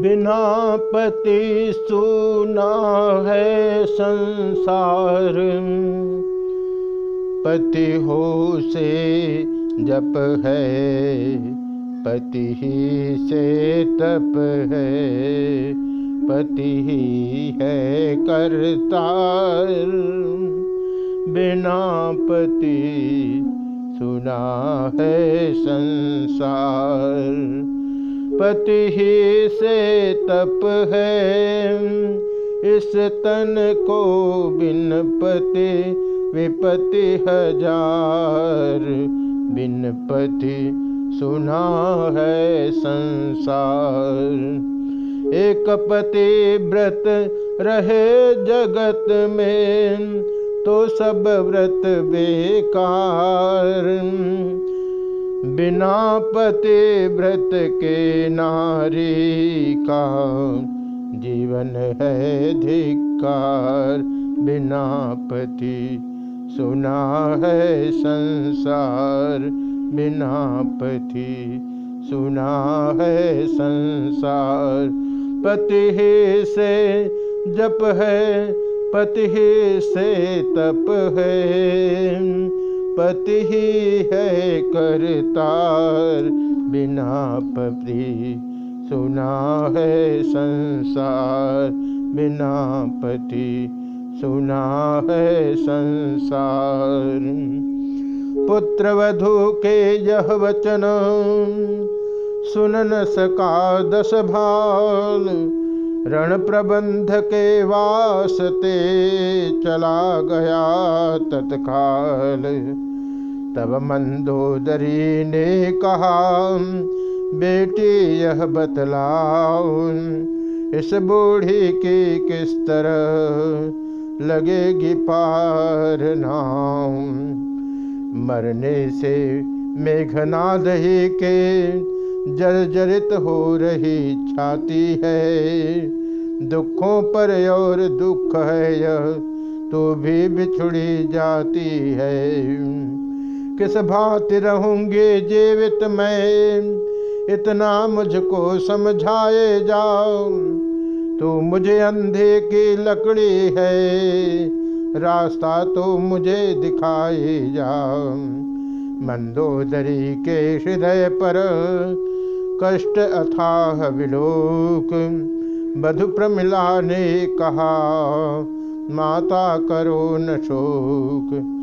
बिना पति सुना है संसार। पति हो से जप है, पति ही से तप है, पति ही है करता बिना पति सुना है संसार। पति ही से तप है। इस तन को बिन पति विपति हज़ार। बिन पति सुना है संसार। एक पति व्रत रहे जगत में तो सब व्रत बेकार। बिना पति व्रत के नारी का जीवन है धिकार बिना पति सुना है संसार। बिना पति सुना है संसार। पति से जप है, पति से तप है। पति ही है करतार। बिना पति सुना है संसार। बिना पति सुना है संसार। पुत्र वधु के यह वचन सुन न सका दस भाल। रण प्रबंध के वास्ते चला गया तत्काल। तब मंदोदरी ने कहा, बेटी, यह बतलाओ, इस बूढ़ी की किस तरह लगेगी पार नाम? मरने से मेघनाद ही के जर्जरित हो रही छाती है। दुखों पर और दुख है यह तो भी बिछुड़ी जाती है। किस भांति रहूँगे जीवित मैं? इतना मुझको समझाए जाओ तो मुझे अंधे की लकड़ी है। रास्ता तो मुझे दिखाए जाओ। मंदोदरी के हृदय पर कष्ट अथाह विलोक। बधु प्रमिला ने कहा, माता करो न शोक।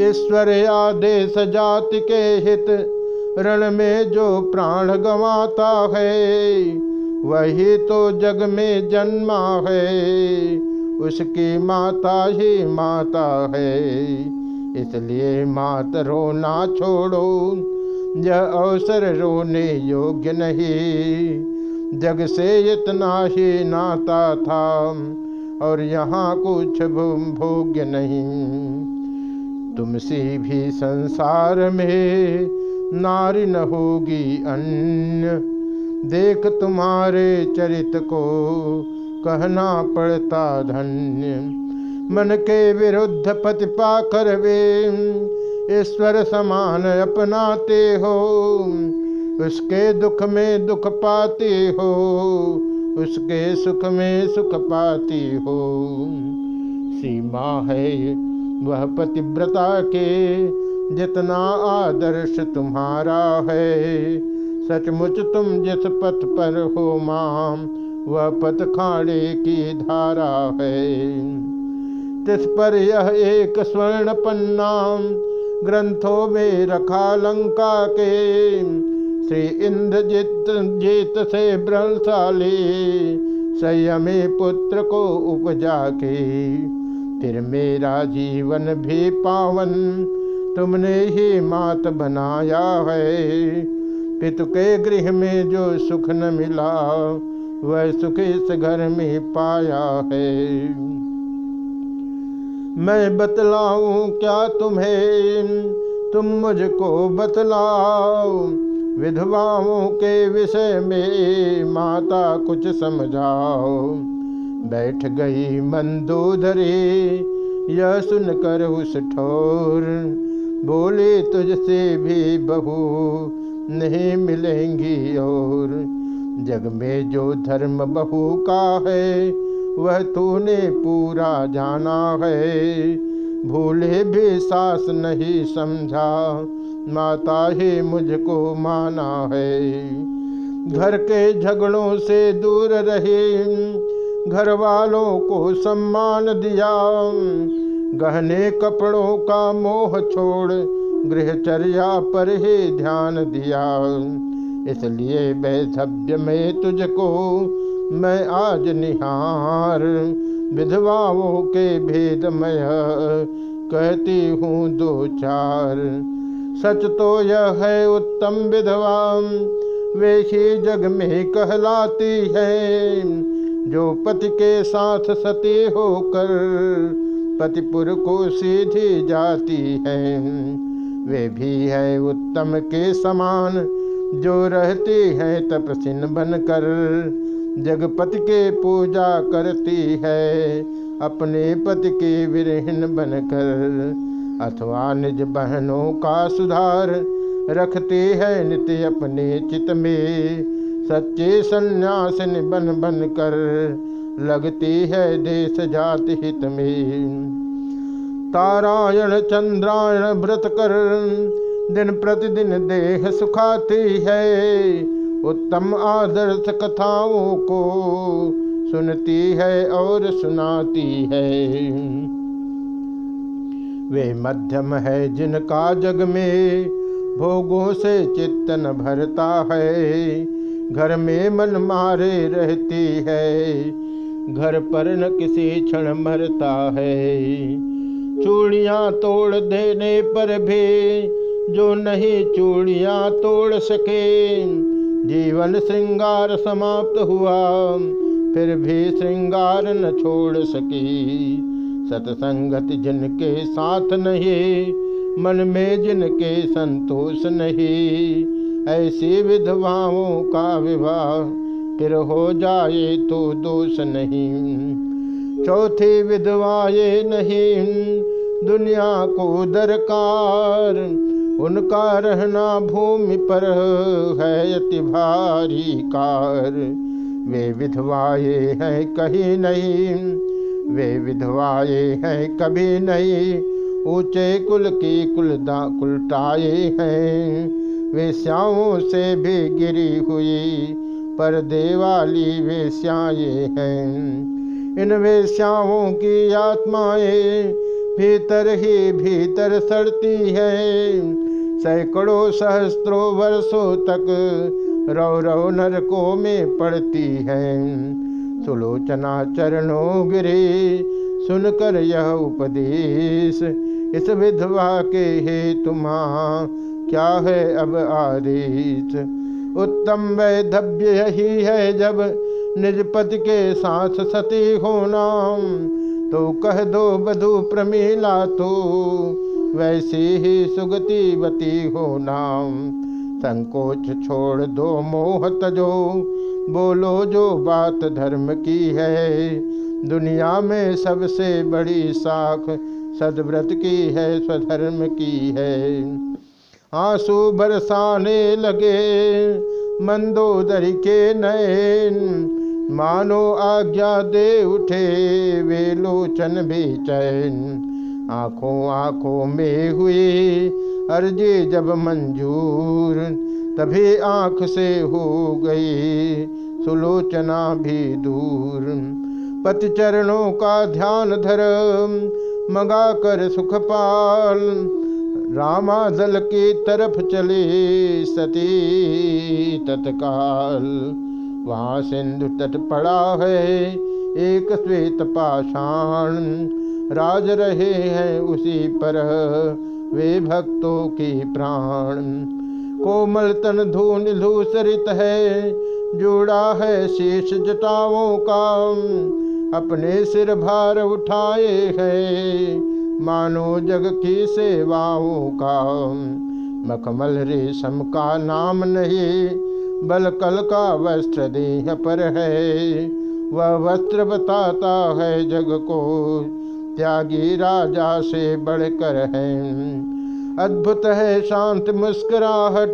ईश्वर आदेश जाति के हित, रण में जो प्राण गंवाता है, वही तो जग में जन्मा है। उसकी माता ही माता है, इसलिए मात रोना छोड़ो। यह अवसर रोने योग्य नहीं। जग से इतना ही नाता था और यहाँ कुछ भोग्य नहीं। तुमसे भी संसार में नारी न होगी अन्य। देख तुम्हारे चरित को कहना पड़ता धन्य। मन के विरुद्ध पति पाकर वे ईश्वर समान अपनाते हो, उसके दुख में दुख पाते हो, उसके सुख में सुख पाती हो। सीमा है वह पतिव्रता के जितना आदर्श तुम्हारा है, सचमुच तुम जिस पथ पर हो माम, वह पथ खाड़े की धारा है। तिस पर यह एक स्वर्ण पन्ना ग्रंथों में रखा लंका के। श्री इंद्रजित, जीत से ब्रहशाली संयमी पुत्र को उपजा के। फिर मेरा जीवन भी पावन, तुमने ही मात बनाया है। पितु के गृह में जो सुख न मिला, वह सुख इस घर में पाया है। मैं बतलाऊं क्या तुम्हें? तुम मुझको बतलाओ। विधवाओं के विषय में माता कुछ समझाओ। बैठ गई मंदोदरी, यह सुनकर उस ठोर। बोले, तुझसे भी बहू नहीं मिलेंगी और। जग में जो धर्म बहू का है वह तूने पूरा जाना है। भूले भी सास नहीं समझा, माता ही मुझको माना है। घर के झगड़ों से दूर रहे घर वालों को सम्मान दिया। गहने कपड़ों का मोह छोड़, गृहचर्या पर ही ध्यान दिया। इसलिए वैधव्य में तुझको मैं आज निहार विधवाओं के भेद मैं कहती हूँ दो चार। सच तो यह है उत्तम विधवा, वे ही जग में कहलाती है। जो पति के साथ सती होकर पतिपुर को सीधी जाती है, वे भी है उत्तम के समान। जो रहती है तपसिन बनकर जगपति के पूजा करती है, अपने पति के विरहीन बनकर। अथवा निज बहनों का सुधार रखती है नित्य अपने चित में। सच्चे सन्यासिन बन बन कर लगती है देश जाति हित में। तारायण, चंद्रायण व्रत कर दिन प्रतिदिन देह सुखाती है। उत्तम आदर्श कथाओं को सुनती है और सुनाती है। वे मध्यम है, जिनका जग में भोगों से चित्तन भरता है। घर में मन मारे रहती है, घर पर न किसी क्षण मरता है। चूड़ियाँ तोड़ देने पर भी जो नहीं चूड़ियाँ तोड़ सके जीवन श्रृंगार समाप्त हुआ, फिर भी श्रृंगार न छोड़ सकी। सतसंगत जिनके साथ नहीं, मन में जिनके संतोष नहीं, ऐसी विधवाओं का विवाह फिर हो जाए तो दोष नहीं। चौथी विधवाए नहीं, दुनिया को दरकार उनका रहना भूमि पर है अति भारी कार। वे विधवाए हैं कहीं नहीं, वे विधवाए हैं कभी नहीं, ऊँचे कुल की कुलदा कुलटाए हैं। वे श्याओं से भी गिरी हुई, पर देवाली वे श्याए हैं। इन वेश्याओं की आत्माएँ भीतर ही भीतर सड़ती है। सैकड़ों सहस्त्रों वर्षों तक रव रव नरकों में पड़ती है। सुलोचना चरणों गिरे, सुनकर यह उपदेश, इस विधवा के हे तुम्हा क्या है अब आदेश? उत्तम वैधव्य यही है, जब निज पति के साथ सती होना तो कह दो बधु प्रमीला तो वैसे ही सुगतिवती हो नाम। संकोच छोड़ दो मोह तजो बोलो जो बात धर्म की है। दुनिया में सबसे बड़ी साख सदव्रत की है, स्वधर्म की है। आँसू बरसाने लगे, मंदोदरी के नयन। मानो आज्ञा दे उठे, वे लोचन भी चैन आँखों आँखों में हुई अर्जी जब मंजूर, तभी आँख से हो गई सुलोचना भी दूर। पति चरणों का ध्यान धर मंगा कर सुखपाल रामादल की तरफ़ चले सती तत्काल। वहाँ सिंधु तट पड़ा है, एक श्वेत पाषाण राज रहे हैं उसी पर। वे भक्तों की प्राण। कोमल तन धून धूसरित है, जोड़ा है शेष जटाओं का। अपने सिर भार उठाए है, मानो जग की सेवाओं का। मखमल रेशम का नाम नहीं, बल कल का वस्त्र देह पर है। वह वस्त्र बताता है जग को त्यागी राजा से बढ़कर है। अद्भुत है शांत मुस्कुराहट,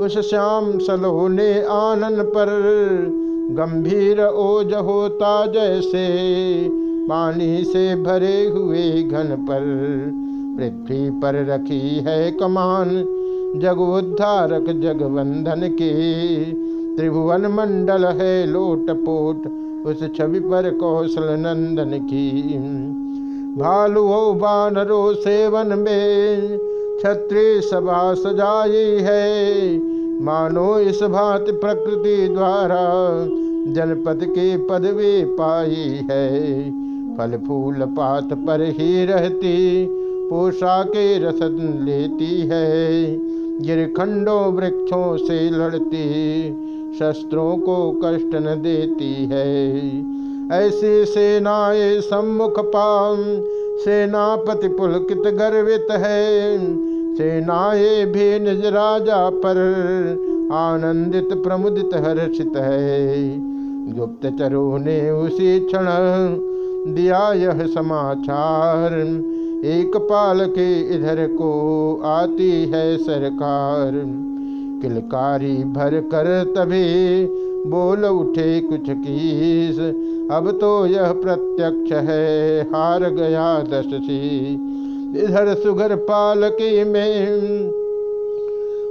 उस श्याम सलोने आनन पर। गंभीर ओज होता जैसे पानी से भरे हुए घन पर। पृथ्वी पर रखी है कमान जग उद्धारक जगवंधन के। त्रिभुवन मंडल है लोटपोट, उस छवि पर कौशल नंदन की। भालुओ बानरो सेवन में छत्री सभा सजाई है। मानो इस भांति प्रकृति द्वारा जनपद के पदवी पाई है। फल फूल पात पर ही रहती पोषा के रसद लेती है। गिरखंडों वृक्षों से लड़ती, शस्त्रों को कष्ट न देती है। ऐसी सेनाएँ सम्मुख पाम सेनापति पुलकित गर्वित है। सेनाए भी निज राजा पर आनंदित प्रमुदित हर्षित है। गुप्तचरों ने उसी क्षण दिया यह समाचार। एक पाल के इधर को आती है सरकार। किलकारी भर कर तभी बोल उठे कुछ कीस। अब तो यह प्रत्यक्ष है, हार गया दश सी इधर सुगर पालकी में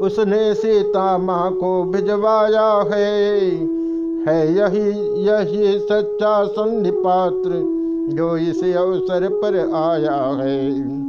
उसने सीता माँ को भिजवाया है। है यही यही सच्चा संधि पात्र जो इस अवसर पर आया है।